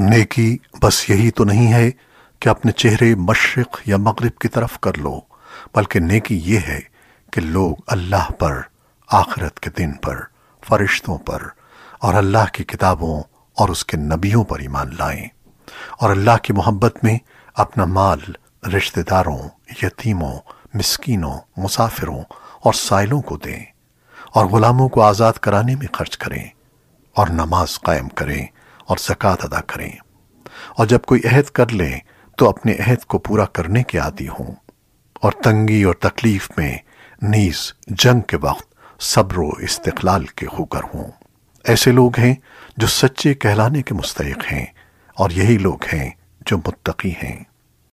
نیکی بس یہی تو نہیں ہے کہ اپنے چہرے مشرق یا مغرب کی طرف کر لو، بلکہ نیکی یہ ہے کہ لوگ اللہ پر، آخرت کے دن پر، فرشتوں پر اور اللہ کی کتابوں اور اس کے نبیوں پر ایمان لائیں۔ اور اللہ کی محبت میں اپنا مال، رشتہ داروں، یتیموں، مسکینوں، مسافروں اور سائلوں کو دیں اور غلاموں کو آزاد کرانے میں خرچ کریں اور نماز قائم کریں۔ اور زکوٰۃ ادا کریں۔ اور جب کوئی عہد کر لیں تو اپنے عہد کو پورا کرنے کے عادی ہوں۔ اور تنگی اور تکلیف میں نیز جنگ کے وقت صبر و استقلال کے ہو کر ہوں۔ ایسے لوگ ہیں جو سچے کہلانے کے مستحق ہیں، اور یہی لوگ ہیں جو متقی ہیں۔